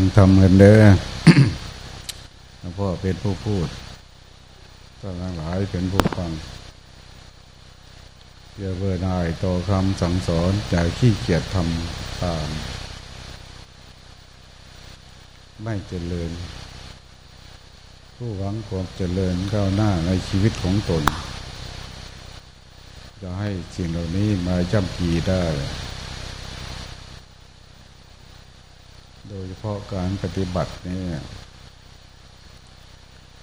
ฟังทำเงินเด้อหลวงพ่อเป็นผู้พูดท่านทั้งหลายเป็นผู้ฟังอย่าเบื่อหน่ายต่อคำสั่งสอนอย่าขี้เกียจทำตาม ไม่เจริญ ผู้หวังความเจริญก้าวหน้าในชีวิตของตน จะให้สิ่งเหล่านี้มาจำปีได้ โดยเฉ พาะการปฏิบัตินี่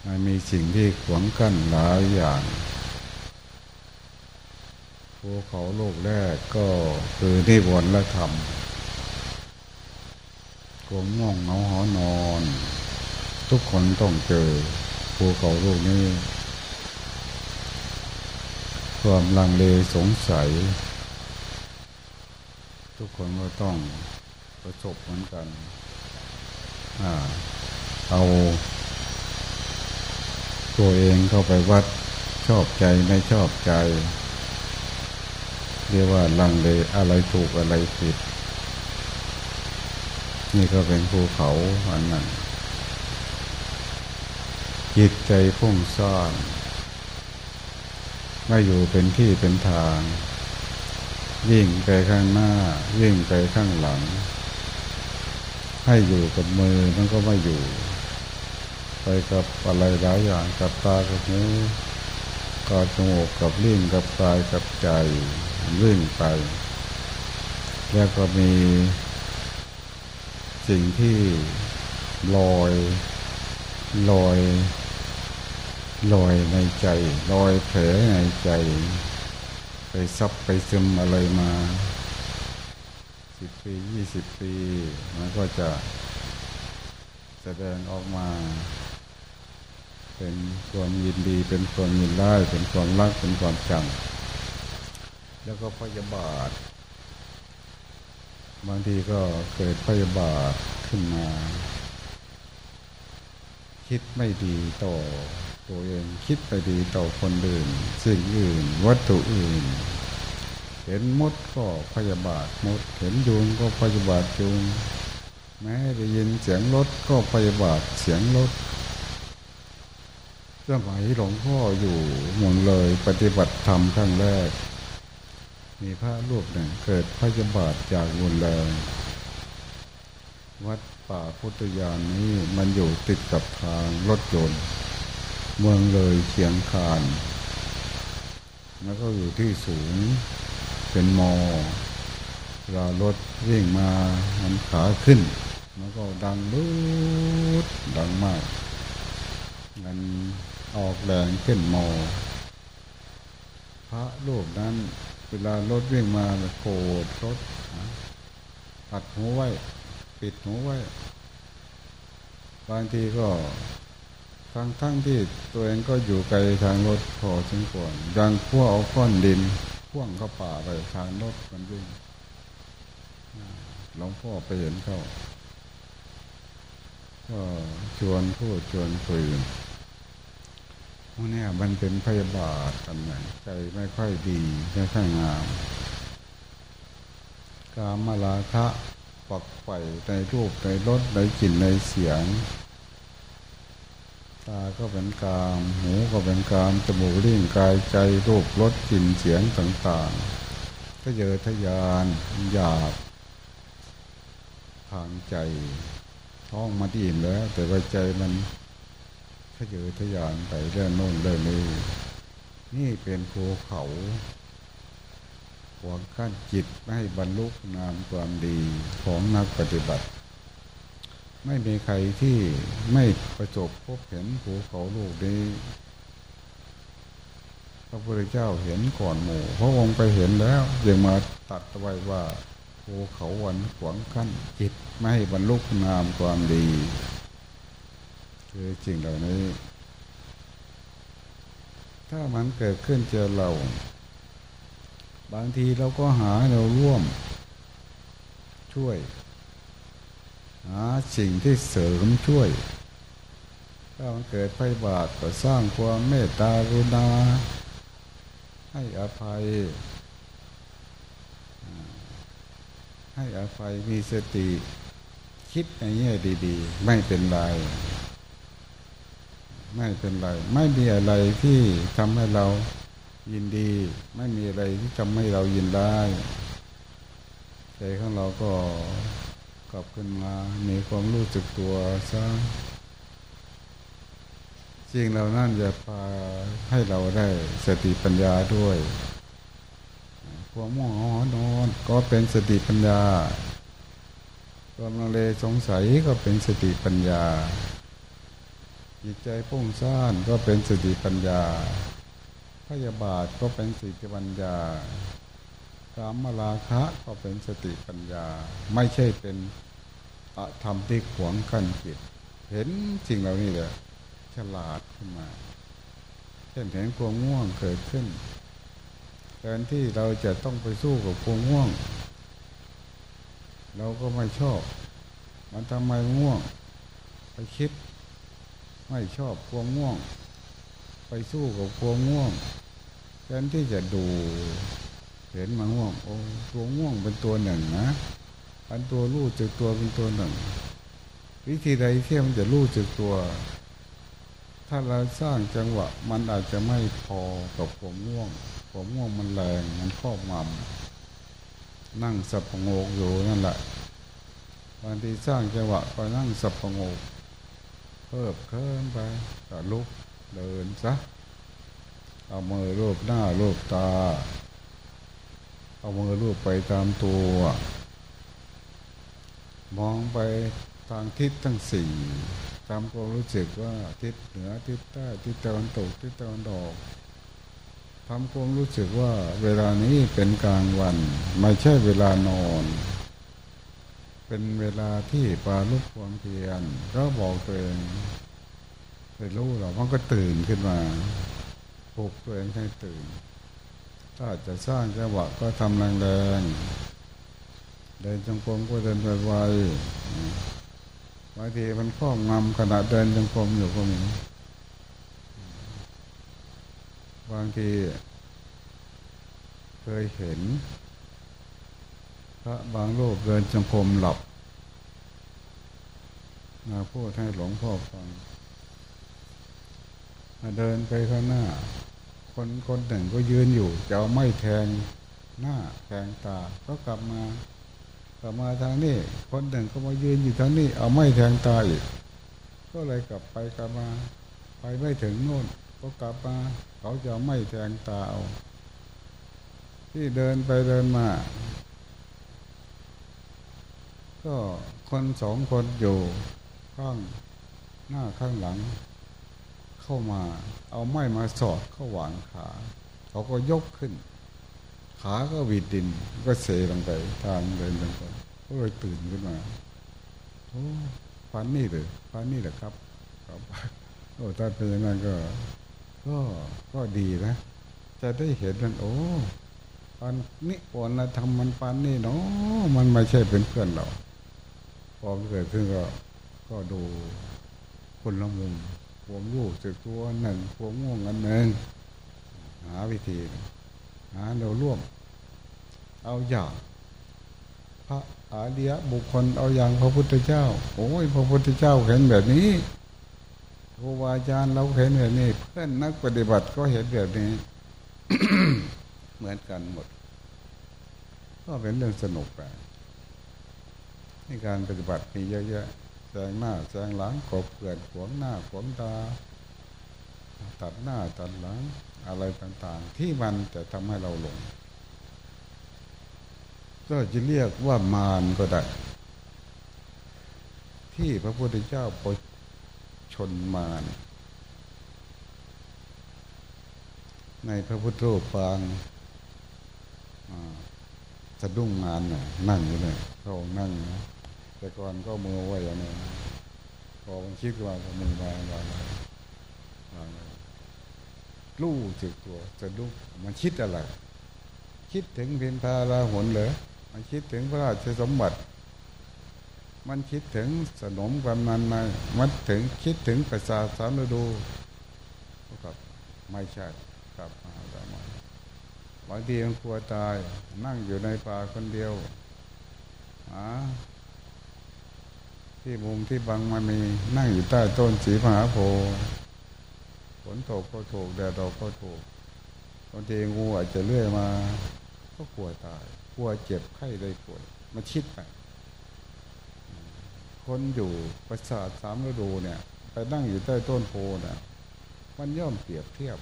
มันมีสิ่งที่ขวางกั้นหลายอย่างภูเขาโลกแรกก็คือนิวรณ์และธรรมกวงง่องเหงาหอนอน ทุกคนต้องเจอภูเขาโลกนี้ ความลังเลสงสัย ทุกคนก็ต้องประสบเหมือนกัน เอา ตัวเองเข้าไปวัดชอบใจไม่ชอบใจ เรียกว่าลังเลอะไรถูกอะไรผิด นี่ก็เป็นภูเขาอันนั้นจิตใจพุ่งซ่านไม่อยู่เป็นที่เป็นทาง วิ่งไปข้างหน้า วิ่งไปข้างหลัง ให้อยู่กับมือมันก็ไม่อยู่ ไปกับอะไรหลายอย่างกับตากับหูกับจมูกกับลิ้นกับกายกับใจลื่นไป แล้วก็มีสิ่งที่ลอยลอยลอยในใจลอยแผลในใจ ไปซับไปซึมอะไรมา สิบปียี่สิบปี มันก็จะแสดงออกมา เป็นความยินดีเป็นความยินได้เป็นความรักเป็นความจัง แล้วก็พยาบาท บางทีก็เกิดพยาบาทขึ้นมา คิดไม่ดีต่อตัวเองคิดไปดีต่อคนอื่น สิ่งอื่น วัตถุอื่น เห็นมดก็พยาบาทมด เห็นยุงก็พยาบาทยุง แม้ได้ยินเสียงรถก็พยาบาทเสียงรถสมัยหลวงพ่ออยู่เมืองเลยปฏิบัติธรรมครั้งแรก มีพระรูปหนึ่งเกิดพยาบาทจากมุนแรงวัดป่าพุทธยานนี้มันอยู่ติดกับทางรถยนต์ เมืองเลยเชียงคาน แล้วก็อยู่ที่สูง เป็นมอเวลารถวิ่งมามันขาขึ้น แล้วก็ดังลุดดังมาก มันออกแรงขึ้นมอ พระรูปนั้น เวลารถวิ่งมาโกรธรถปัดหูไว้ ปิดหูไว้ บางทีก็ทั้งทั้งที่ตัวเองก็อยู่ไกลทางรถพอสมควรดังพวเอาก้อนดิน พ่วงเข้าป่าไปทางรถมันวิ่งหลวงพ่อไปเห็นเขาก็ชวนพูดชวนคุยพวกนี้มันเป็นพยาบาทกันไงใจไม่ค่อยดีไม่ค่อยงามกามาลาคะปักไฟในรูปในรสในกลิ่นในเสียง ตาก็เป็นกามหูก็เป็นกามจมูกลิ้นกายใจรูปรสกลิ่นเสียงต่างๆก็เยอทยานหยาบทางใจท้องมาดิ่มแล้ว แต่ว่าใจมันขยือทยานไปเรื่องโน้นเรื่องนี้นี่เป็นภูเขาขวางขั้นจิตไม่ให้บรรลุนามความดีของนักปฏิบัติ ไม่มีใครที่ไม่ประสบพบเห็นภูเขาลูกนี้พระพุทธเจ้าเห็นก่อนหมู่พระองค์ไปเห็นแล้วยังมาตัดไว้ว่าภูเขาวันขวางขั้นจิตไม่ให้บรรลุนามความดี คือจริงเหล่านี้ ถ้ามันเกิดขึ้นเจอเรา บางทีเราก็หาเราร่วม ช่วย หาสิ่งที่เสริมช่วย ถ้ามันเกิดไฟบาทก็สร้างความเมตตากรุณา ให้อภัย ให้อภัยมีสติ คิดในแง่ดีๆ ไม่เป็นไร ไม่เป็นไร ไม่มีอะไรที่ทำให้เรายินดี ไม่มีอะไรที่ทำให้เรายินได้ใจของเราก็ ลับขึ้นมา มีความรู้สึกตัวซะสิ่งเรานั่นจะพาให้เราได้สติปัญญาด้วยความม่วงอนอนก็เป็นสติปัญญาความลังเลสงสัยก็เป็นสติปัญญา จิตใจพุ่งซ่านก็เป็นสติปัญญา พยาบาทก็เป็นสติปัญญากามลาคะก็เป็นสติปัญญา ไม่ใช่เป็น อธรรมที่ขวงขั้นจิต เห็นสิ่งเหล่านี้เลยฉลาดขึ้นมา เช่นเห็นความง่วงเกิดขึ้นแทนที่เราจะต้องไปสู้กับความง่วง เราก็ไม่ชอบ มันทำไมง่วง ไปคิด ไม่ชอบความง่วง ไปสู้กับความง่วงแทนที่จะดู เห็นมันง่วงโอ้ตัวง่วงเป็นตัวหนึ่งนะ อันตัวรู้จึกตัวเป็นตัวหนึ่ง วิธีใดที่มันจะรู้จึกตัว ถ้าเราสร้างจังหวะ มันอาจจะไม่พอกับผมง่วงผมง่วงมันแรงมันครอบงำนั่งสับปะงกอยู่นั่นแหละบางทีสร้างจังหวะก็นั่งสับปะงกเพิ่มเคิมไปก็ลุกเดินซะเอามือรูปหน้ารูปตา เอามือรูปไปตามตัว มองไปทางทิศทั้งสี่ทำความรู้สึกว่าทิศเหนือทิศใต้ทิศตะวันตกทิศตะวันออกทำความรู้สึกว่าเวลานี้เป็นกลางวัน ไม่ใช่เวลานอน เป็นเวลาที่ปาลุกความเพียรก็บอกตัวเองไปรู้หรอมันก็ตื่นขึ้นมาปลุกตัวเองให้ตื่น ถ้าจะสร้างจังหวะก็ทำแรงๆ เดินจงกรมก็เดินไวๆบางทีมันข้องงำขณะเดินยังกรมอยู่ก็มีบางที เคยเห็นพระบางโลกเดินจงกรมหลับมาพูดให้หลวงพ่อฟังมาเดินไปข้างหน้า คนคนหนึ่งก็ยืนอยู่จะเอาไม้แทงหน้าแทงตาก็กลับมา ลับมาทางนี้คนหนึ่งก็มายืนอยู่ทางนี้ เอาไม่แทงตาอีกก็เลยกลับไปกลับมาไปไม่ถึงโน่นก็กลับมาเขาจะไม่แทงตาเอาที่เดินไปเดินมา ก็คนสองคนอยู่ข้างหน้าข้างหลัง เข้ามา เอาไม้มาสอดเข้าหวางขา เขาก็ยกขึ้น ขาก็วิดดิน ก็เสลงไปทางเดินลงไปก็เลยตื่นขึ้นมาโอ้ฟันนี่เลยฟันนี่แหละครับครับโอ้ถ้าเป็นอย่างนั้นก็ ก็ก็ดีนะ จะได้เห็นมันโอ้ปันนี่อ่อนนะทำมันปันนี่เนาะมันไม่ใช่เป็นเพื่อนเราพอเกิดขึ้นก็ก็ดูคนละมุมผมรู้สึกตัวหนึ่งผมง่วงอันหนึ่งหาวิธี หาเราร่วม เอาอย่าง พระอาเดียบุคคลเอาอย่างพระพุทธเจ้า โอ้ยพระพุทธเจ้าเห็นแบบนี้ครูบาอาจารย์เราเห็นแบบนี้ เพื่อนนักปฏิบัติก็เห็นแบบนี้ เหมือนกันหมด ก็เป็นเรื่องสนุกไปในการปฏิบัติมีเยอะแยะแซงหน้าแซงหลังกบเกิดขวงหน้าขวงตา ตัดหน้าตัดหลังอะไรต่างๆ ที่มันจะทำให้เราหลง ก็จะเรียกว่ามารก็ได้ ที่พระพุทธเจ้าปชนมารในพระพุทธรูปปางสะดุ้งงานน่ะนั่งอยู่เลยเขานั่งนะแต่ก่อนก็มือไว้อย่างนี้พอมันคิดว่ามือวางวางวาง รู้จึกตัวจะลุกมันคิดอะไร คิดถึงเพียงพาราหนเหรอมันคิดถึงพระราชสมบัติ มันคิดถึงสนมความนันในมันถึงคิดถึงประสาสารดูก็ไม่ใช่กลับมาแล้มาบางทีมันกลัวตายนั่งอยู่ในป่าคนเดียวที่มุมที่บังมันมีนั่งอยู่ใต้ต้นสีมหาโพธิ์ ฝนตกก็ถูกแดดออกก็ถูกบางทีงูอาจจะเลื่อยมา ก็กลัวตายกลัวเจ็บไข้ได้ป่วยมาชิดไปคนอยู่ประสาทสามฤดูเนี่ย ไปนั่งอยู่ใต้ต้นโพนี่ยมันย่อมเปรียบเทียบ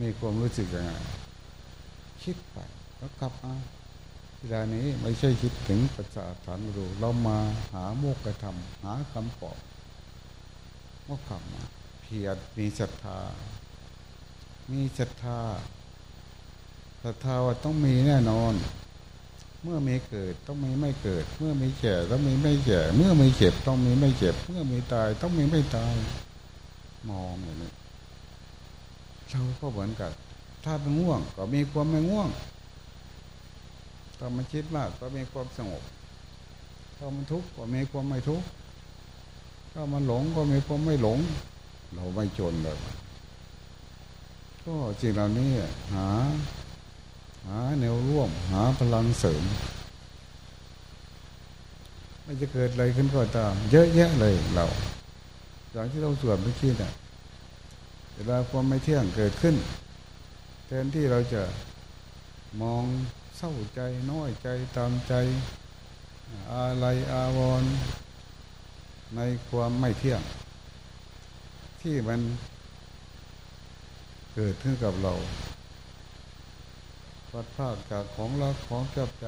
มีความรู้สึกยังไงคิดไปแล้วกลับมาเวลานี้ไม่ใช่คิดถึงประสาทสามฤดู เรามาหาโมกขธรรมหาคำตอบว่าคำมา พียรมีศรัทธา มีศรัทธาศรัทธาว่าต้องมีแน่นอน เมื่อมีเกิดต้องมีไม่เกิด เมื่อมีแก่ต้องมีไม่แก่ เมื่อมีเจ็บต้องมีไม่เจ็บ เมื่อมีตายต้องมีไม่ตาย มองอย่างนี้เราก็เหมือนกัน ถ้าเป็นง่วง ก็มีความไม่ง่วงถ้ามันคิดมากก็มีความสงบถ้ามันทุกข์ก็มีความไม่ทุกข์ถ้ามันหลงก็มีความไม่หลง เราไม่จนเลยก็จริงเหล่านี้หา หาแนวร่วม หาพลังเสริมไม่จะเกิดอะไรขึ้นก็ตาม เยอะแยะเลยเราอย่างที่เราสวดเมื่อกี้เนี่ยเวลาความไม่เที่ยงเกิดขึ้น แทนที่เราจะมองเศร้าใจน้อยใจตามใจอะไรอาวรณ์ในความไม่เที่ยง ที่มันเกิดขึ้นกับเราพัดพากจากของรักของจับใจ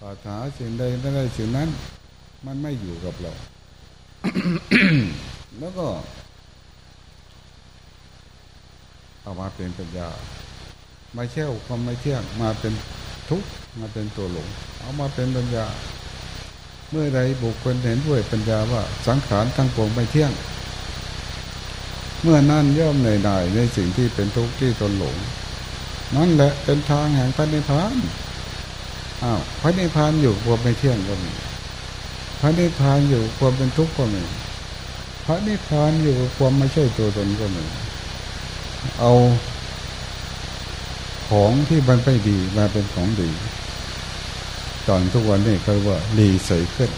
ปรารถนาสิ่งใดไม่ได้สิ่งนั้น มันไม่อยู่กับเรา แล้วก็เอามาเป็นปัญญา ไม่ใช่ความไม่เที่ยงมาเป็นทุกข์มาเป็นตัวหลง เอามาเป็นปัญญา เมื่อใดบุคคลเห็นด้วยปัญญาว่าสังขารทั้งปวงไม่เที่ยง เมื่อนั้นย่อมเหนื่อยหน่ายในสิ่งที่เป็นทุกข์ที่ตนหลง นั่นแหละเป็นทางแห่งพระนิพพานอ้าวพระนิพพานอยู่ความไม่เที่ยงก็มีพระนิพพานอยู่ความเป็นทุกข์ก็มีพระนิพพานอยู่ความไม่ใช่ตัวตนก็มีเอาของที่มันไม่ดีมาเป็นของดี ตอนทุกวันนี้เขาว่าดีใสขึ้น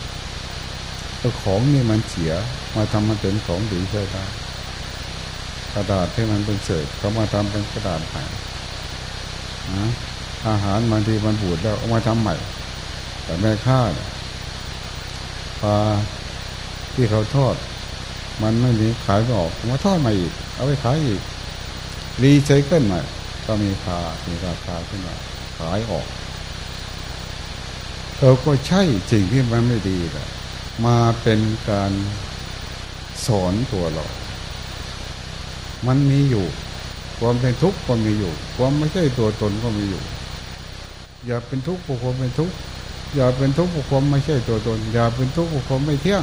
เอาของนี่มันเสียมาทำมันเป็นของดีใช่ไหม กระดาษที่มันเป็นเศษเขามาทำเป็นกระดาษใหม่อาหารบางทีมันบูดแล้วเอามาทำใหม่ แต่แม่ค้าปลาที่เขาทอด มันไม่มีขายไม่ออกมาทอดใหม่อีก เอาไปขายอีกรีไซเคิลใหม่ ก็มีพามีราคาขึ้นมาขายออกเราก็ใช่สิ่งที่มันไม่ดีแหละมาเป็นการสอนตัวเรา มันมีอยู่ ความเป็นทุกข์ก็มีอยู่ ความไม่ใช่ตัวตนก็มีอยู่ อย่าเป็นทุกข์เพราะความเป็นทุกข์อย่าเป็นทุกข์เพราะความไม่ใช่ตัวตน อย่าเป็นทุกข์เพราะความไม่เที่ยง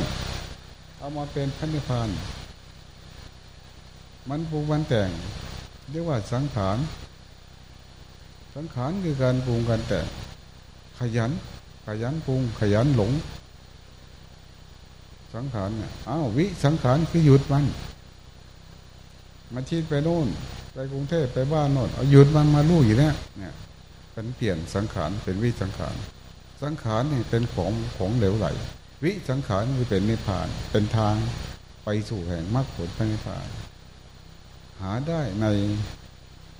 เอามาเป็นพันธิพานมันปรุงมันแต่งเรียกว่าสังขารสังขารคือการปรุงการแต่งขยัน ขยันปรุง ขยันหลง สังขารเนี่ยอ้าววิสังขารคือหยุดมัน มาชีดไปโน่นไปกรุงเทพไปบ้านโน่นเอาหยุดมันมาลู่อยู่เนี่ยเนี่ยเป็นเปลี่ยนสังขารเป็นวิสังขารสังขารนี่เป็นของของเหลวไหล วิสังขารคือเป็นนิพพาน เป็นทางไปสู่แห่งมรรคผลนิพพาน หาได้ใน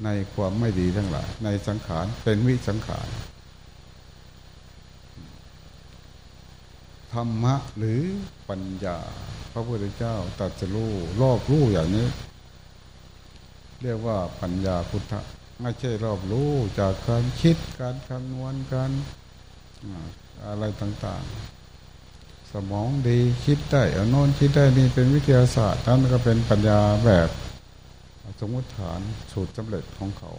ในความไม่ดีทั้งหลาย ในสังขารเป็นวิสังขารธรรมะหรือปัญญา พระพุทธเจ้าตรัสรู้รอบรู้อย่างนี้ เรียกว่าปัญญาพุทธไม่ใช่รอบรู้จากการคิดการคำนวณการอะไรต่างๆ สมองดีคิดได้เอาโน้นคิดได้นี่เป็นวิทยาศาสตร์นั่นก็เป็นปัญญาแบบสมมติฐานสูตรสำเร็จของเขา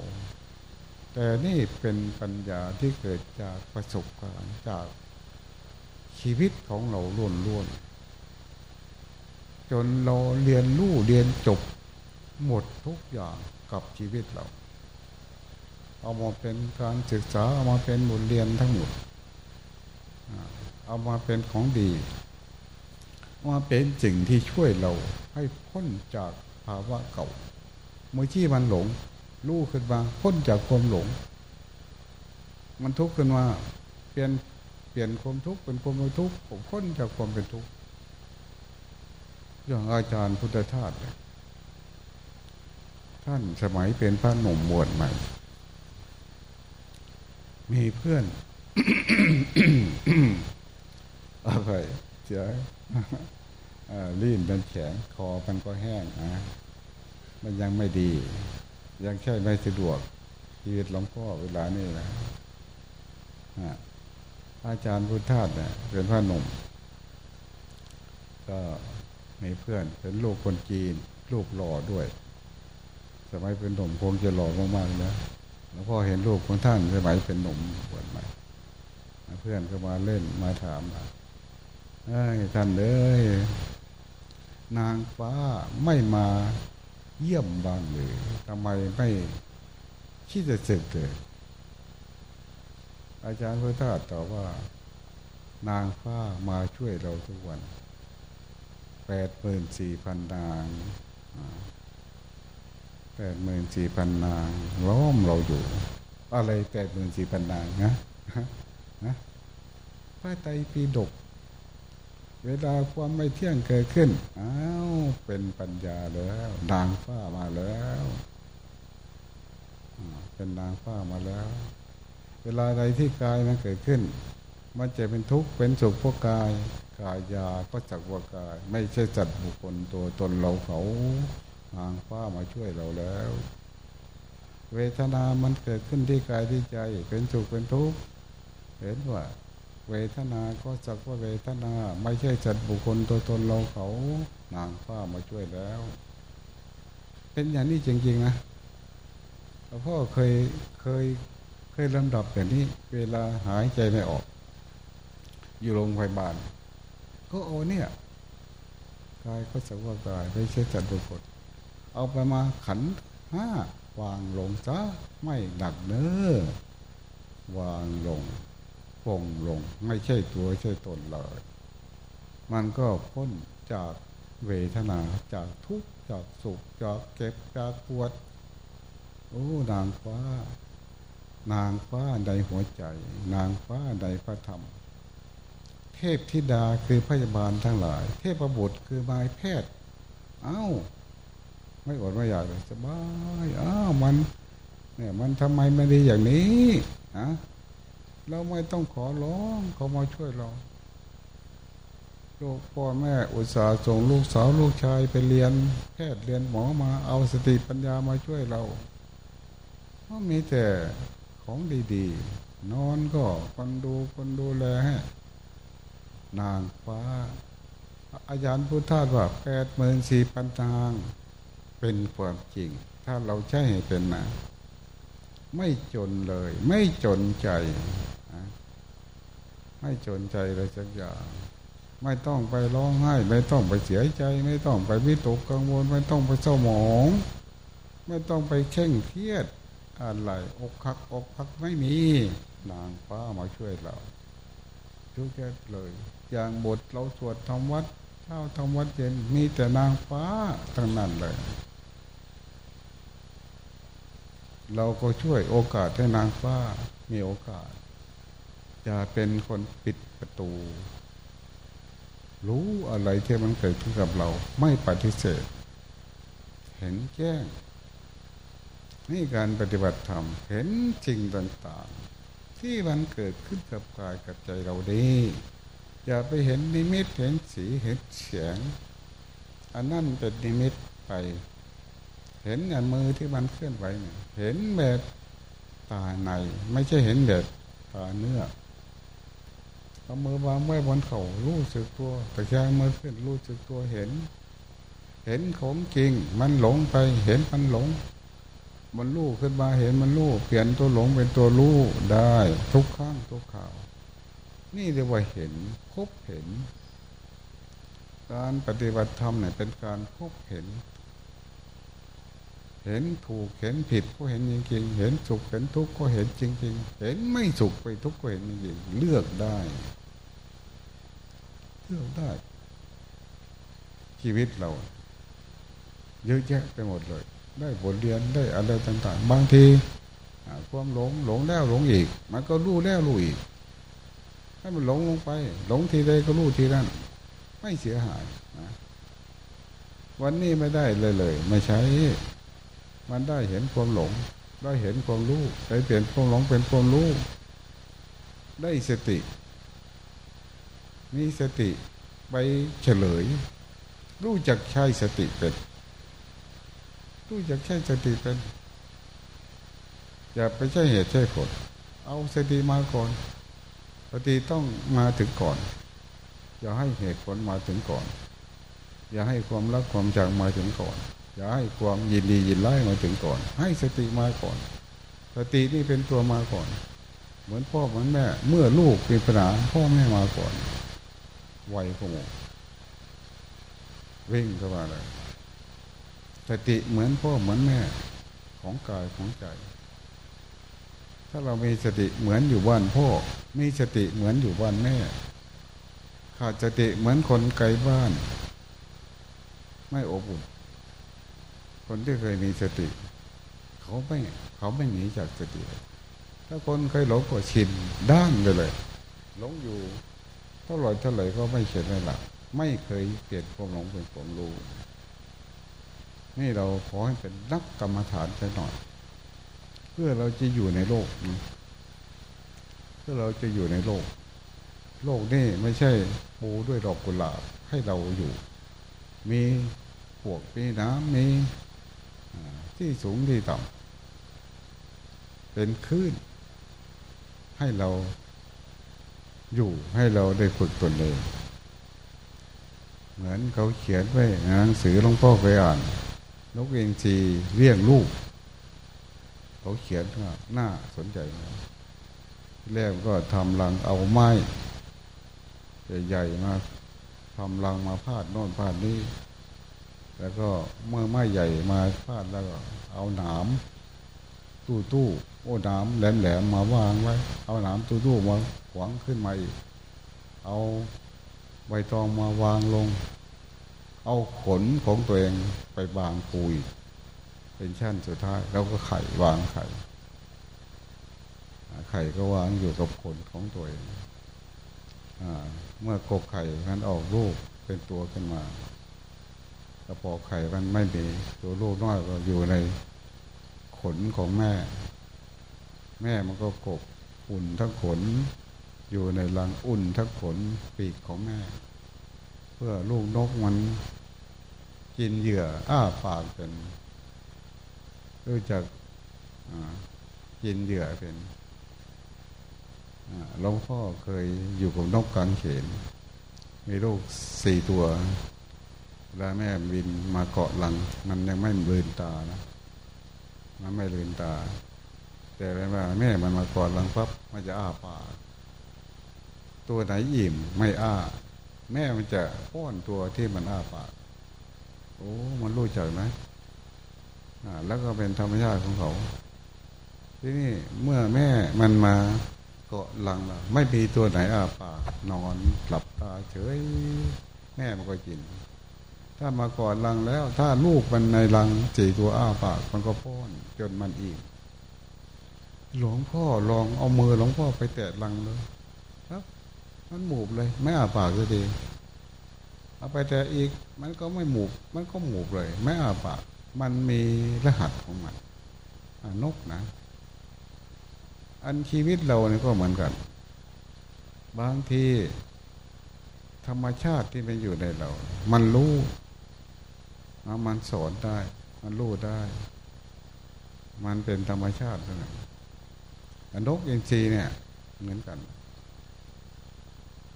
แต่นี่เป็นปัญญาที่เกิดจากประสบการณ์จากชีวิตของเราล้วนล้วนจนเราเรียนรู้เรียนจบ หมดทุกอย่างกับชีวิตเรา เอามาเป็นการศึกษาเอามาเป็นบทเรียนทั้งหมดเอามาเป็นของดีมาเป็นสิ่งที่ช่วยเราให้พ้นจากภาวะเก่าเมื่อที่มันหลงรู้ขึ้นมาพ้นจากความหลง มันทุกข์ขึ้นมาเปลี่ยนเปลี่ยนความทุกข์เป็นความไม่ทุกข์ผมพ้นจากความเป็นทุกข์อย่างอาจารย์พุทธทาส ท่านสมัยเป็นพระหนุ่มบวชใหม่ มีเพื่อนอะไรเสียลื่นเป็นแข็งคอมันก็แห้งนะมันยังไม่ดี ยังแค่ไม่สะดวกชีวิตหลวงพ่อเวลานี้นะอาจารย์พุทธาสเนี่ยเป็นพระหนุ่ม ก็มีเพื่อนเป็นลูกคนจีน ลูกหล่อด้วย สมัยเป็นหนุ่มคงจะหล่อมากๆนะหลวพ่อเห็นลูกของท่านสมัยเป็นหนุ่มบวชใหม่เพื่อนก็มาเล่นมาถามมาเอ้ท่านเอ้ยนางฟ้าไม่มาเยี่ยมบ้างเลยทำไมไม่คิดจะสึกเลยอาจารย์พุทธาตอบว่า นางฟ้ามาช่วยเราทุกวันแปดหมื่นสี่พันนาง แปดหมื่นสี่พันนางล้อมเราอยู่ อะไรแปดหมื่นสี่พันนางนะนะพระไตรปิฎกเวลาความไม่เที่ยงเกิดขึ้นอ้าวเป็นปัญญาแล้วนางฟ้ามาแล้วเป็นนางฟ้ามาแล้ว เวลาใดที่กายมันเกิดขึ้น มันจะเป็นทุกข์เป็นสุขพราะกายกายาก็จักว่ากาย ไม่ใช่จัดบุคคลตัวตนเราเขา นางฟ้ามาช่วยเราแล้ว เวทนามันเกิดขึ้นที่กายที่ใจ เป็นสุขเป็นทุกข์เห็นว่า เวทนาก็จักว่าเวทนาไม่ใช่จัดบุคคลตัวตนเราเขานางฟ้ามาช่วยแล้ว เป็นอย่างนี้จริงๆนะพ่อเคยเคยเคยลำดับแบบนี้เวลาหายใจไม่ออก อยู่โรงพยาบาลก็โอเนี่ยกายก็สักว่ากายไม่ใช่จัดบุคคล เอาไปมาขันห้าวางลงซะไม่หนักเนื้อวางลงปงลง ไม่ใช่ตัวใช่ตนเลย มันก็พ้นจากเวทนาจากทุกข์จากสุขจากเก็บจากปวด โอ้นางฟ้า นางฟ้าในหัวใจ นางฟ้าในพระธรรม เทพธิดาคือพยาบาลทั้งหลาย เทพบุตรคือมายแพทย์ เอ้า ไม่อดไม่อยากเลยสบายอ้าวมัน เนี่ยมันทำไมไม่ดีอย่างนี้ฮะเราไม่ต้องขอร้องเขามาช่วยเราลูกพ่อแม่อุตส่าห์ส่งลูกสาวลูกชายไปเรียนแพทย์เรียนหมอมาเอาสติปัญญามาช่วยเราเพราะมีแต่ของดีๆ นอนก็คนดูคนดูแลนางฟ้า อาจารย์พุทธาว่าแปดหมื่นสี่พันทาง เป็นความจริง ถ้าเราใช่เป็นนะ ไม่จนเลย ไม่จนใจ ไม่จนใจเลยสักอย่างไม่ต้องไปร้องไห้ ไม่ต้องไปเสียใจ ไม่ต้องไปวิตกกังวล ไม่ต้องไปเศร้าหมอง ไม่ต้องไปเข่งเครียดอะไรอกคักอกคักไม่มีนางฟ้ามาช่วยเราทุกแค่เลย อย่างบทเราสวดทำวัดเช้าทำวัดเย็นมีแต่นางฟ้าทั้งนั้นเลย เราก็ช่วยโอกาสให้นางฟ้ามีโอกาส จะเป็นคนปิดประตู รู้อะไรที่มันเกิดขึ้นกับเรา ไม่ปฏิเสธ เห็นแจ้งนี่การปฏิบัติธรรมเห็นจริงต่างๆ ที่มันเกิดขึ้นกับกายกับใจเราดีอย่าไปเห็นนิมิตเห็นสีเห็นเสียง อันนั้นเป็นนิมิตไป เห็นเนี่ยมือที่มันเคลื่อนไหวเนี่ยเห็นแบบตาใน ไม่ใช่เห็นแบบตาเนื้อเอามือวางไว้บนเขา่ารู้สึกตัวแต่แค่มือขึ้นรู้สึกตัวเห็น เห็นของจริง มันหลงไป เห็นมันหลง มันรู้ขึ้นมาเห็นมันรู้เปลี่ยนตัวหลงเป็นตัวรู้ได้ ทุกครั้งทุกข่าว นี่เรียกว่าเห็นพบเห็น การปฏิบัติธรรมเนี่ยเป็นการพบเห็น เห็นถูกเห็นผิดก็เห็นจริงๆ เห็นสุขเห็นทุกข์ก็เห็นจริงๆ เห็นไม่สุขไปทุกข์ก็เห็นจริงๆ เลือกได้ เลือกได้ ชีวิตเรา เยอะแยะไปหมดเลย ได้บทเรียนได้อะไรต่าง ๆ บางทีความหลงหลงแล้วหลงอีก มันก็รู้แล้วรู้อีก ให้มันหลงลงไป หลงทีใดก็รู้ทีนั้น ไม่เสียหายนะวันนี้ไม่ได้เลยเลย ไม่ใช่ มันได้เห็นความหลง ได้เห็นความรู้ได้เปลี่ยนความหลงเป็นความรู้ ได้สติ มีสติไปเฉลย รู้จักใช้สติเป็น รู้จักใช้สติเป็น อย่าไปใช้เหตุใช้ผล เอาสติมาก่อน สติต้องมาถึงก่อน อย่าให้เหตุผลมาถึงก่อน อย่าให้ความรักความจังมาถึงก่อน อย่าให้ความยินดียินไล่มาถึงก่อน ให้สติมาก่อน สตินี่เป็นตัวมาก่อน เหมือนพ่อเหมือนแม่ เมื่อลูกเป็นปัญหาพ่อแม่มาก่อนไวขโมยวิ่งเข้ามาเลยสติเหมือนพ่อเหมือนแม่ของกายของใจ ถ้าเรามีสติเหมือนอยู่บ้านพ่อ มีสติเหมือนอยู่บ้านแม่ ขาดสติเหมือนคนไกลบ้าน ไม่อบอุ่น คนที่เคยมีสติ เขาไม่เขาไม่หนีจากสติ ถ้าคนเคยหลงก็ชินด้านไปเลยหลงอยู่เท่าไหร่เท่าไหร่ก็ไม่เฉยไม่หลับไม่เคยเปลี่ยนความหลงเป็นความรู้นี่เราขอให้เป็นนักกรรมฐานใช่หน่อย เพื่อเราจะอยู่ในโลกเพื่อเราจะอยู่ในโลก โลกนี่ไม่ใช่ปูด้วยดอกกุหลาบให้เราอยู่ มีพวกมีน้ำมี ที่สูงที่ต่ำเป็นคลื่น ให้เราอยู่ให้เราได้ฝึกตนเองเหมือนเขาเขียนไว้หนังสือหลวงพ่อไปอ่านนกเองจีเรียงลูก เขาเขียนว่าน่าสนใจนะแรกก็ทำรังเอาไม้ใหญ่ๆมาทำรังมาพาดโน่นพาดนี้ แล้วก็เมื่อไม้ใหญ่มาพาดแล้วก็เอาหนามตู้ตู้โอ้หนามแหลมๆมาวางไว้เอาหนามตู้ตู้มาขวางขึ้นมาอีกเอาใบตองมาวางลง เอาขนของตัวเองไปบางปุยเป็นชั้นสุดท้ายแล้วก็ไข่วางไข่ไข่ก็วางอยู่กับขนของตัวเองอเมื่อกบไข่นั้นออกลูกเป็นตัวขึ้นมา กระปอไข่มันไม่มีตัวลูกน้อยก็อยู่ในขนของแม่ แม่มันก็กบอุ่นทั้งขน อยู่ในรังอุ่นทั้งขนปีกของแม่ เพื่อลูกนกมันกินเหยื่ออ้าปากเป็นรู้จักกินเหยื่อเป็นหลวงพ่อเคยอยู่กับนกกางเขนมีลูกสี่ตัว แล้วแม่บินมาเกาะหลัง มันยังไม่ลืนตานะ มันไม่ลืนตา แต่เวลาแม่มันมาเกาะหลังปั๊บมันจะอ้าปากตัวไหนอิ่มไม่อ้า แม่มันจะป้อนตัวที่มันอ้าปากโอ้มันรู้จักนะอ่าแล้วก็เป็นธรรมชาติของเขา ที่นี่เมื่อแม่มันมาเกาะหลังไม่มีตัวไหนอ้าปากนอนหลับตาเฉย แม่มันก็กิน ถ้ามาก่อนลังแล้ว ถ้าลูกมันในลังสี่ตัวอ้าปาก มันก็ป้นจนมันอิ่มหลวงพ่อลองเอามือหลวงพ่อไปแตะลังเลยครับมันหมูบเลย ไม่อาปากก็ดีเอาไปแต่อีก มันก็ไม่หมูบมันก็หมูบเลย ไม่อาปาก มันมีรหัสของมันนกนะ อันชีวิตเราเนี่ยก็เหมือนกัน บางที ธรรมชาติที่มันอยู่ในเรา มันรู้ มันสอนได้ มันรู้ได้ มันเป็นธรรมชาติเท่านั้นกเอ็นซีเนี่ย เหมือนกัน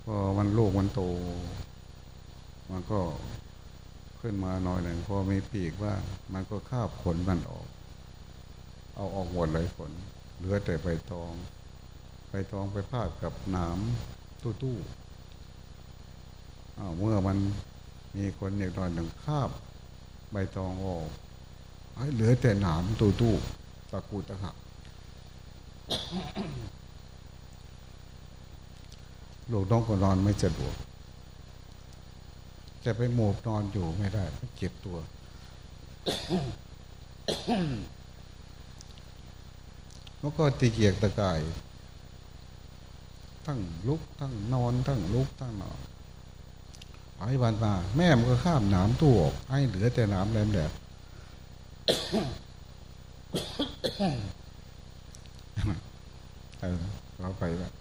พอมันลูกมันโต มันก็ขึ้นมาหน่อยหนึ่งพอมีปีกว่า มันก็คาบขนมันออก เอาออกหมดเลยขนเหลือแต่ใบตองใบตองไปพาดกับหนามตู้ตู้เมื่อมันมีคนอีกหน่อยหนึ่งคาบ บตองออกให้เหลือแต่หนามตู้ตู้ตะกูตะหักลูกน้องก็นอนไม่สะดวกจะไปหมบนอนอยู่ไม่ได้เจ็บตัว แล้วก็ตีเกียกตะกาย ทั้งลุกทั้งนอน ทั้งลุกทั้งนอน ไปวันมาแม่มันก็ข้ามหนามตู้ออกให้เหลือแต่หนามแหลมแหลมเราไปแบบ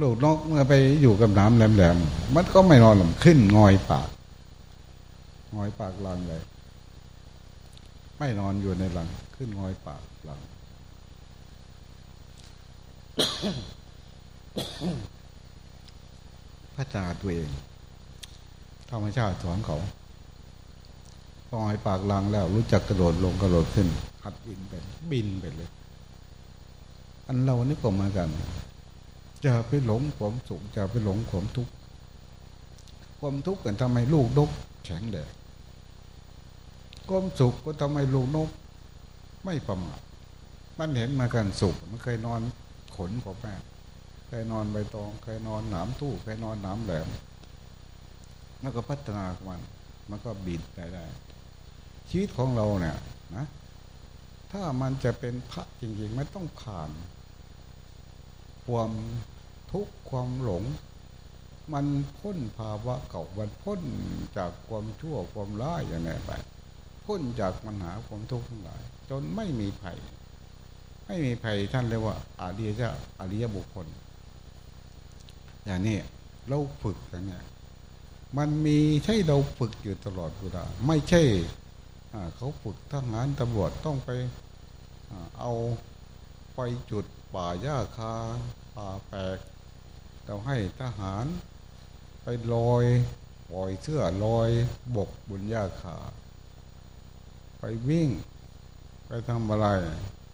ลูกนกเมื่อไปอยู่กับน้ำแหลมๆ มันก็ไม่นอนหรอกขึ้นงอยปาก งอยปากลังเลย ไม่นอนอยู่ในหลัง ขึ้นงอยปากหลัง พัฒนาตัวเองธรรมชาติสอนเขาพอให้ปากลังแล้ว รู้จักกระโดดลงกระโดดขึ้นหัดบินไปบินไปเลย อันเรานี่ก็มากันจะไปหลงความสุขจะไปหลงความทุกข์ความทุกข์กันทำไมลูกนกแข็งแดดความสุขก็ทำไมลูกนก ไม่ประมาทมันเห็นมากันสุขมันเคยนอนขนของแม่ คยนอนใบตอง เคยนอนหนามตู้เคยนอนหนามแหลมแล้วก็พัฒนามัน มันก็บินได้ได้ ชีวิตของเราเนี่ยนะถ้ามันจะเป็นพระจริงๆไม่ต้องผ่าน ความทุกข์ความหลง มันพ้นภาวะเก่ามันพ้นจากความชั่วความร้ายอย่างไรไป พ้นจากปัญหาความทุกข์ทั้งหลาย จนไม่มีภัยไม่มีภัยท่านเรียกว่าอาริยะอาริยบุคคล อย่างนี้เราฝึกอย่างนี้มันมีใช่เราฝึกอยู่ตลอดเวลาไม่ใช่เขาฝึกทหารตำรวจต้องไปเอาไปจุดป่าหญ้าคาป่าแปลกเราให้ทหารไปลอยปล่อยเสื้อลอยบกบนหญ้าคาไปวิ่ง ไปทำอะไร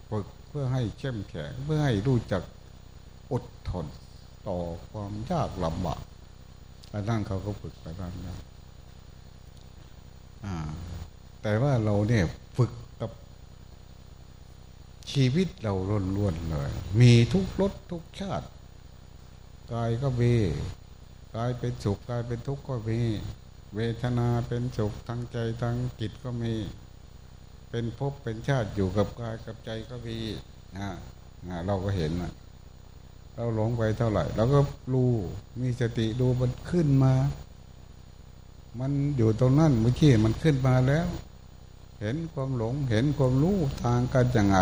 ฝึกเพื่อให้เข้มแข็งเพื่อให้รู้จักอดทน ต่อความยากลำบากอันนั้นเขาก็ฝึกไปบ้างนะแต่ว่าเราเนี่ยฝึกกับชีวิตเราล้วนๆเลย มีทุกรสทุกชาติ กายก็มี กายเป็นสุขกายเป็นทุกข์ก็มี เวทนาเป็นสุขทางใจทางจิตก็มี เป็นภพเป็นชาติอยู่กับกายกับใจก็มีนะนะเราก็เห็นนะ เราหลงไปเท่าไหร่เราก็รู้มีสติดูมันขึ้นมา มันอยู่ตรงนั้นเมื่อกี้มันขึ้นมาแล้ว เห็นความหลงเห็นความรู้ทางกันยังไง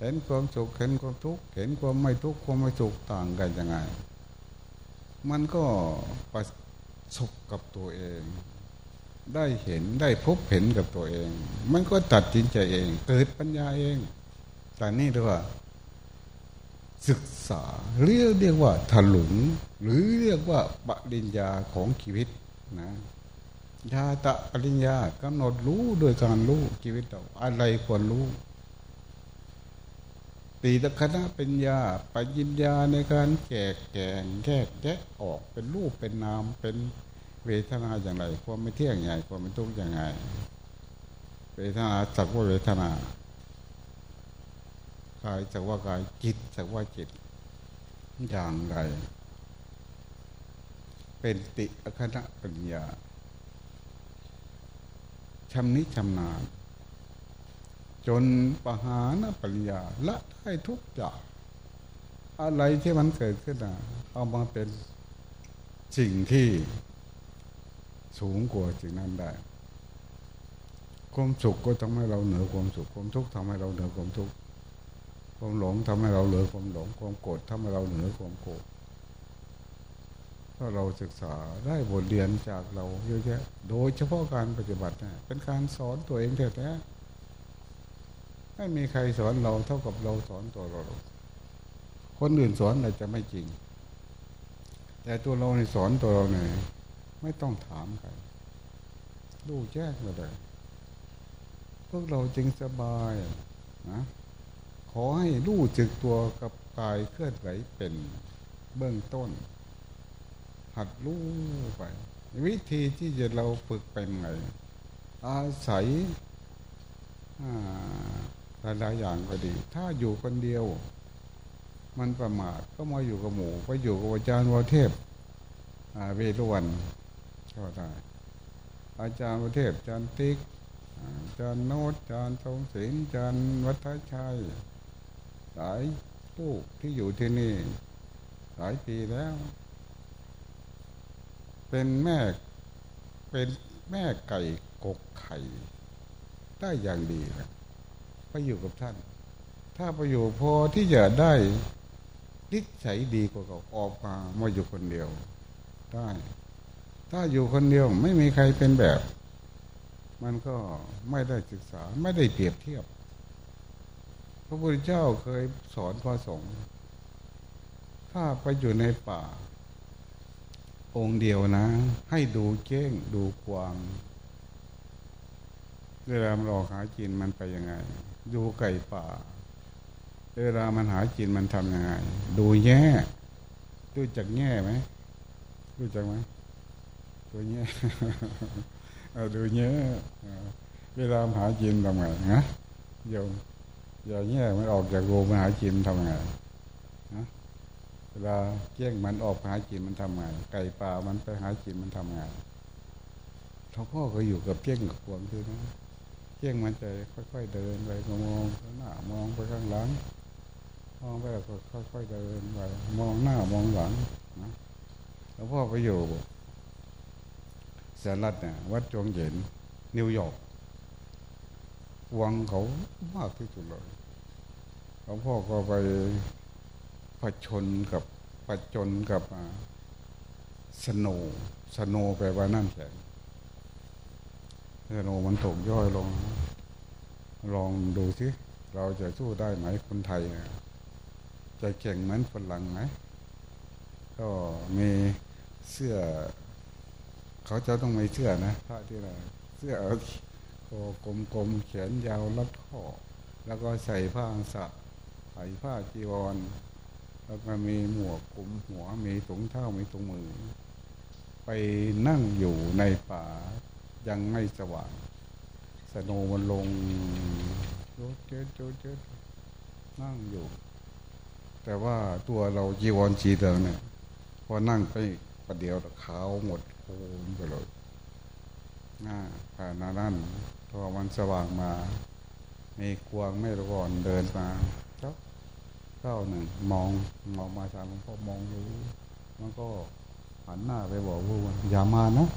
เห็นความสุขเห็นความทุกข์เห็นความไม่ทุกข์ความไม่สุขต่างกันยังไง มันก็ประสบกับตัวเองได้เห็นได้พบเห็นกับตัวเอง มันก็ตัดสินใจเอง เกิดปัญญาเอง แต่นี่เรียกว่า ศึกษาเรียกเรียกว่าถลุง หรือเรียกว่าปริญญาของชีวิตนะยาตะปริญญากำหนดรู้โดยการรู้ชีวิตเราอะไรควรรู้ตีตะคณะป็นยาปัญญาในการแกกแกงแกกแกะออกเป็นรูปเป็นนามเป็นเวทนาอย่างไร ความไม่เที่ยงอย่างไรความไม่ทุกข์อย่างไรเวทนาสักว่าเวทนา กายสักว่ากายจิตสักว่าจิต อย่างไร เป็นติอคณะปัญญาชำนิชำนาญจนปหานปัญญาละได้ทุกอย่างอะไรที่มันเกิดขึ้นนะเอามาเป็นสิ่งที่สูงกว่าสิ่งนั้นได้ ความสุขก็ทำให้เราเหนือความสุข ความทุกข์ทำให้เราเหนือความทุกข์ ความหลงทำให้เราเหนือความหลงความโกรธทำให้เราเหนือความโกรธถ้าเราศึกษาได้บทเรียนจากเราเยอะแยะ โดยเฉพาะการปฏิบัติเนี่ยเป็นการสอนตัวเองแท้ๆไม่มีใครสอนเราเท่ากับเราสอนตัวเรา คนอื่นสอนอาจจะไม่จริง แต่ตัวเราในสอนตัวเราเนี่ยไม่ต้องถามใครรู้แจ้งมาเลยพวกเราจึงสบายนะ อให้รู้จึกตัวกับกายเคลื่อนไหวเป็นเบื้องต้น หัดรู้ไป วิธีที่จะเราฝึกเป็นไงอาศัยหลายๆอย่างก็ดี ถ้าอยู่คนเดียว มันประมาทก็มาอยู่กับหมู่ไปอยู่กับอาจารย์วเทพเวรุวันก็ได้ อาจารย์วเทพอาจารย์ติ๊กอาจารย์โนดอาจารย์ทรงศิลป์อาจารย์วัฒชัย หลายลูกที่อยู่ที่นี่ หลายปีแล้ว เป็นแม่เป็นแม่ไก่กกไข่ได้อย่างดีนะไปอยู่กับท่าน ถ้าไปอยู่พอที่จะได้นิสัยดีกว่าเขาออกมามาอยู่คนเดียวได้ ถ้าอยู่คนเดียวไม่มีใครเป็นแบบ มันก็ไม่ได้ศึกษาไม่ได้เปรียบเทียบ พระพุทธเจ้าเคยสอนพระสงฆ์ถ้าไปอยู่ในป่า องค์เดียวนะ ให้ดูเก้งดูกวางเวลามันออกหากินมันไปยังไง ดูไก่ป่าเวลามันหากินมันทำยังไง ดูแง่ดูจากแง่ไหมดูจากไหมดูแง่ดูแง่เวลาหากินทำไงนะโยม อย่าแง่มันออกจากโรงมันหากินทำไงนะเวลาเกี้ยงมันออกหากินมันทำไงไก่ป่ามันไปหากินมันทำไงท้งพ่อก็อยู่กับเกี้ยงกับขวงคือนะเกี้ยงมันจะค่อย ๆ เดินไปมองข้างหน้ามองไปข้างหลังมองไปแล้วก็ค่อย ๆ เดินไปมองหน้ามองหลังนะแล้วพ่อไปอยู่สหรัฐเนี่ยวัดจงเย็นนิวยอร์ก วังเขามากที่สุดเลยหลวงพ่อก็ไปผชนกับผจญกับสโนสโนแปลว่าน้ำแข็งสโนมันตกย่อยลง ลองดูสิเราจะสู้ได้ไหมคนไทยจะเก่งเหมือนฝรั่งไหมก็มีเสื้อ เขาจะต้องมีเสื้อนะผ้าที่ไรเสื้อ คอกลมๆเขียนยาวลัดข้อ แล้วก็ใส่ผ้าสะใส่ผ้าจีวร แล้วก็มีหมวกคลุมหัวมีถุงเท้ามีถุงมือ ไปนั่งอยู่ในป่ายังไม่สว่างสโนมันลงโจเจ๊โจเจ๊นั่งอยู่ แต่ว่าตัวเราจีวรจีเดิงเนี่ยพอนั่งไปประเดี๋ยวขาวหมดโคนไปเลยหน้าผ่านนั่น พอมันสว่างมา มีกวางไม่ร้อนเดินมาเจ้าเก้าหนึ่งมองมองมาทางหลวงพ่อมองดูมันก็หันหน้าไปบอกลูกว่าอย่ามานะ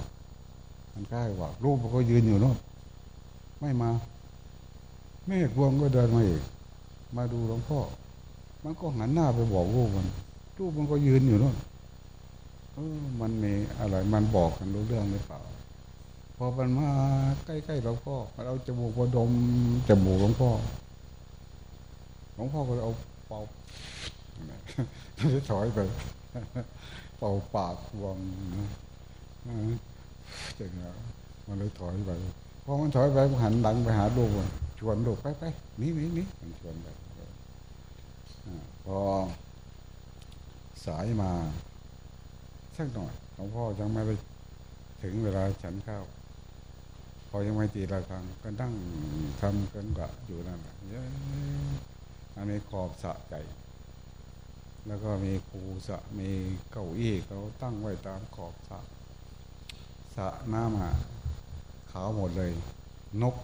มันใกล้ว่าลูกมันก็ยืนอยู่นู่นไม่มาแม่กวางก็เดินมาอีกมาดูหลวงพ่อ มันก็หันหน้าไปบอกลูกมันลูกมันก็ยืนอยู่นู่นเออมันมีอะไรมันบอกกันรู้เรื่องหรือเปล่า อมันมาใกล้ๆหลวงพ่อมันเอาจมูกมาดมจมูกหลวงพ่อหลวงพ่อก็เอาเป่าจะถอยไปเป่าปากวงจังแล้วมันเลยถอยไปพอมันถอยไปมันหันหลังไปหาลูกชวนลูกไปไปนี่นี่นี่มันชวนไปพอสายมาสักหน่อยหลวงพ่อยังไม่ได้ถึงเวลาฉันข้าว พอยังไม่ตีระฆังก็นั่งทำกันกะอยู่นั่นแหละอันนี้ขอบสะใจ แล้วก็มีครูสะมีเก้าอี้เขาตั้งไว้ตามขอบสะสะน้ำอะขาวหมดเลย นก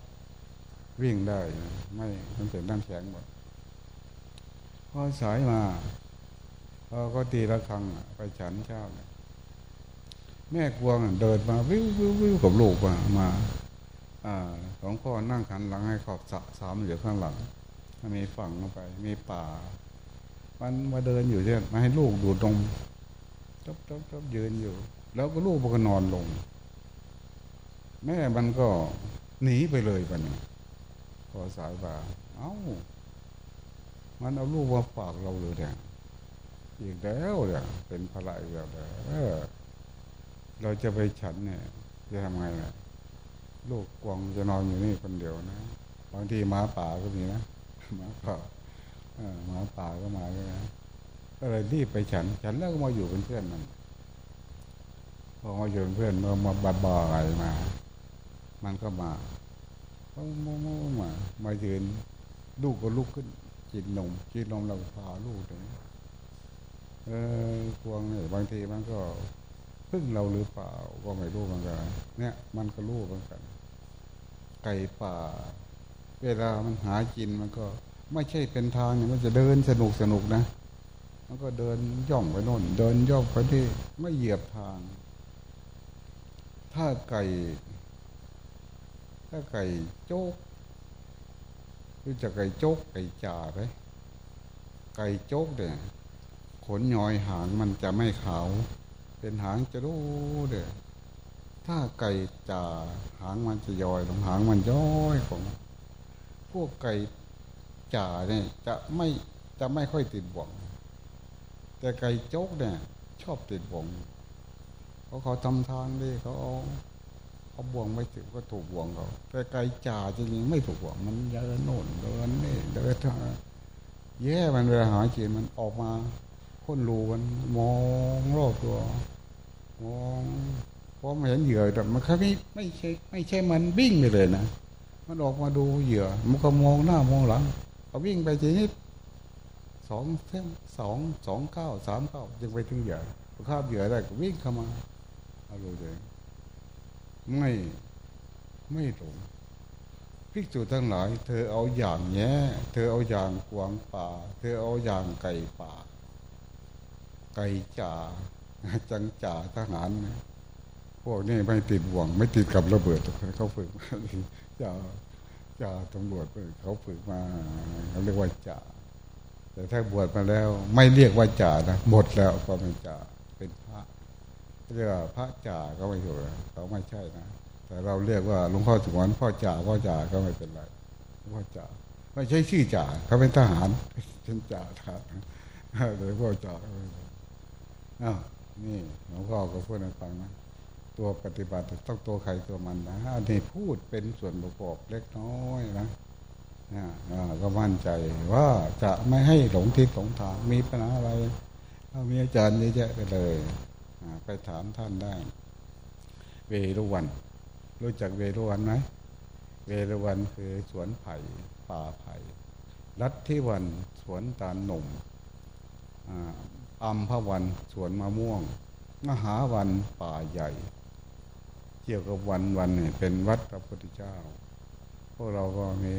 วิ่งได้ไม่มันเป็นน้ำแข็งหมดพอสายมาพอก็ตีระฆังไปฉันเช้าแม่กวงเดินมาวิววิววิวกับลูกมามา หลวงพ่อนั่งขันหลังให้ขอบสะสามเหลือข้างหลังมีฝั่งลงไป มีป่า มันมาเดินอยู่เนี่ยมาให้ลูกดูดนมจบจบจบยืนอยู่ แล้วก็ลูกมันก็นอนลง แม่มันก็หนีไปเลยไปเนี่ยพอสายบ่าเอ้า มันเอาลูกมาฝากเราเลยเนี่ยอีกแล้วเนี่ยเป็นพระอีกแล้วเออเราจะไปฉันเนี่ยจะทำไงเนี่ย ลูกกวางจะนอนอยู่นี่คนเดียวนะบางทีหมาป่าก็มีนะหมาป่าหมาป่าก็มาเลยนะก็เลยรีบไปฉัน ฉันแล้วก็มาอยู่เป็นเพื่อนมันพอมาอยู่เป็นเพื่อนมามาบาบายมา มันก็มาโมโมมา มายืนลูกก็ลุกขึ้นกินนมกินนมเราพาลูกเลยเออกวางเนี่ยบางทีมันก็พึ่งเราหรือเปล่าก็ไม่รู้เหมือนกันเนี่ย มันก็รู้เหมือนกัน ก่ป่า เวลามันหากินมันก็ไม่ใช่เป็นทางเนี่ยมันจะเดินสนุกสนุกนะ มันก็เดินย่องไปโน่น เดินย่องไปที่ไม่เหยียบทาง ถ้าไก่ ถ้าไก่โจ๊กรู้จักไก่โจ๊กไก่จ่าไหมไก่โจ๊กเนี่ยขนย้อยหางมันจะไม่ขาว เป็นหางจะรู้เด้อ ถ้าไก่จ่าหางมันจะย้อยลงหางมันย้อยของ พวกไก่จ่าเนี่ยจะไม่จะไม่ค่อยติดบ่วง แต่ไก่โจ๊กเนี่ย ชอบติดบ่วงเขาะเขาทำทางดีเขาเอาเอาบ่วงไม่ถึงก็ถูกบ่วงเขาแต่ไก่จ่าจริงๆไม่ถูกบ่วงมันเดินโน่นเดินนี่เดินทางแย่มันเวลาหาจีนมันออกมาพ้นรูมันมองรอบตัวมอง พอมาเห็นเหยื่อแต่มันแค่ไม่ไม่ใช่ไม่ใช่มันวิ่งไปเลยนะมันออกมาดูเหยื่อ มันก็มองหน้ามองหลังเขาวิ่งไปทีนี้สองเส้นสองสองเก้าสามเก้าจึงไปถึงเหยื่อข้าบเหยื่อได้ก็วิ่งเข้ามาเอาเลยไม่ไม่หลงภิกษุทั้งหลาย เธอเอาอย่างแย่เธอเอาอย่างกวางป่า เธอเอาอย่างไก่ป่า ไก่จ่าจังจ่าทหารนะ วกนี้ไม่ติดห่วง ไม่ติดกับระเบิดเขาฝึกมาจ่าจ่าตำรวจเขาฝึกมาเขาเรียกว่าจ่าแต่ถ้าบวชมาแล้ว ไม่เรียกว่าจ่านะหมดแล้วก็เป็นจ่าเป็นพระเรียกว่าพระจ่าก็ไม่ถูกเขาไม่ใช่นะแต่เราเรียกว่าหลวงพ่อสวนพ่อจ่าพ่อจ่าก็ไม่เป็นไรพ่อจ่าไม่ใช่ชื่อจ่าเขาเป็นทหารเป็นจ่าทหารเลยพ่อจ่าอ้าวนี่หลวงพ่อก็พูดให้ฟังนะ ตัวปฏิบัติต้องตัวใครตัวมันนะอันนี้พูดเป็นส่วนประกอบเล็กน้อยนะก็มั่นใจว่าจะไม่ให้หลงทิศหลงทางมีปัญหาอะไรมีอาจารย์เยอะแยะไปเลยไปถามท่านได้ เวรุวัน รู้จักเวรุวันไหมเวรุวันคือสวนไผ่ป่าไผ่รัฐที่วันสวนตาลหนุ่มอัมพวันสวนมะม่วง มหาวันป่าใหญ่ เกี่ยวกับวันวันนี่เป็นวัดพระพุทธเจ้า พวกเราก็มี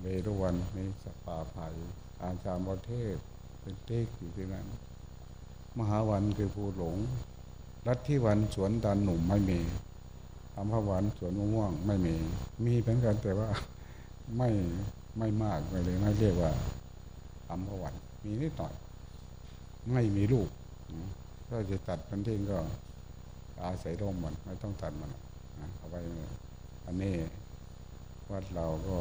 เวรุวันมีสป่าไผ่อาจารย์ประเทศเป็นเต็กอยู่ที่นั้น มหาวันคือภูหลง รัฐที่วันสวนตาหนุ่มไม่มีอัมพวันสวนม่วงไม่มี มีเหมือนกันแต่ว่าไม่ไม่มากไม่เลยไม่เรียกว่าอัมพวันมีนิดหน่อย ไม่มีลูกก็จะตัดมันทิ้งก็ อาศัยร่มมันไม่ต้องตัดมันเอาไปอันนี้วัดเราก็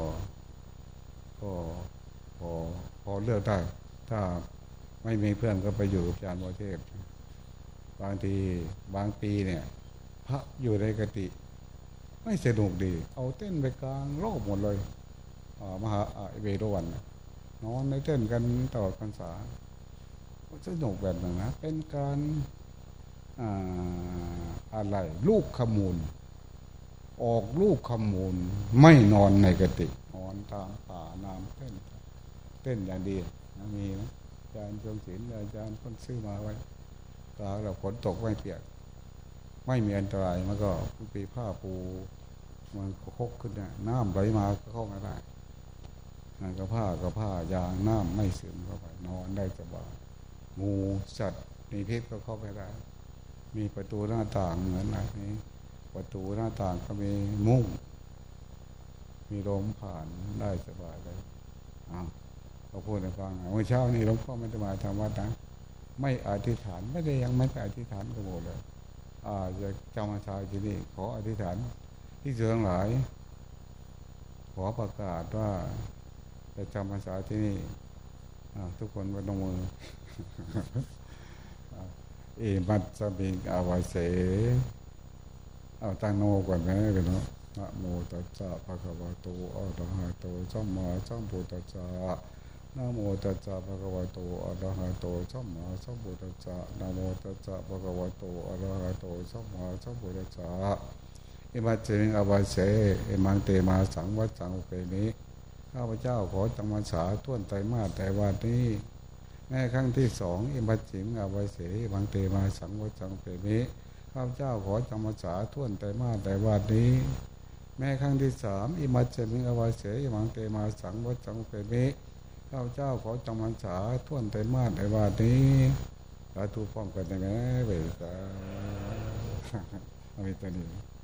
ก็พอพอเลือกได้ถ้าไม่มีเพื่อนก็ไปอยู่อาจารย์ประเทศบางทีบางปีเนี่ย พระอยู่ในกติไม่สนุกดี เอาเต้นไปกลางโลกหมดเลยมหาเวรวันนอนในเต้นกันตลอดพรรษาสนุกแบบนั้นนะเป็นการ อะไร ลูกขมูล ออกลูกขมูล ไม่นอนในกตินอนตามป่าน้ำเต้นเต้นอย่างดีนะมีนะอาจารย์จงศิลป์อาจารย์คนซื้อมาไว้ตาเราฝนตกไม่เปียก ไม่มีอันตรายมันก็ปีผ้าปูมันคกขึ้นเนี่ยน้ำไหลมาก็เข้าไม่ได้นั่นก็ผ้าก็ผ้ายางน้ำไม่ซึมเข้าไปนอนได้สบายงูสัตว์มีพิษก็เข้าไปได้ มีประตูหน้าต่างเหมือนอะไรนี้ ประตูหน้าต่างก็มีมุ้ง มีลมผ่านได้สบายเลยอ้าวเขาพูดให้ฟังเมื่อเช้านี้หลวงพ่อไม่ได้มาทำวัดนะไม่อธิษฐานไม่ได้ยังไม่ได้อธิษฐานก็หมเลยอ่าจะจำมาชายที่นี่ขออธิษฐานที่เสือทั้งหลาย ขอประกาศว่าจะจำภาษาที่นี่ทุกคนก็ต้องมือ อมัตสบิงอาวาเสเอาตั้งโนก่อนไหมเป็นเนาะนะโมตัสสะภะคะวะโตอะระหะโตสัมมาสัมพุทธัสสะนะโมตัสสะภะคะวะโตอะระหะโตสัมมาสัมพุทธัสสะนะโมตัสสะภะคะวะโตอะระหะโตสัมมาสัมพุทธัสสะอิมาเจงอวาเสอิมังเตมาสังวัสังเปนิข้าพเจ้าขอจำมาสาต้วนไตมาแต่วันนี้ แม่ครั้งที่สองอิมาจิงอวาเสอิมังเตมาสังวัสังเปนิข้าพเจ้าขอจำมาสาต้วนไตมาแต่วันนี้ แม่ครั้งที่สามอิมัจเจมิอวาเสยมังเตมาสังวัจังเปมิข้าเจ้าขอจำมันษาท่วนไตมาสในวันนี้สาธุพร้อมกันได้ไหมเวสาเอาไปตัวนี้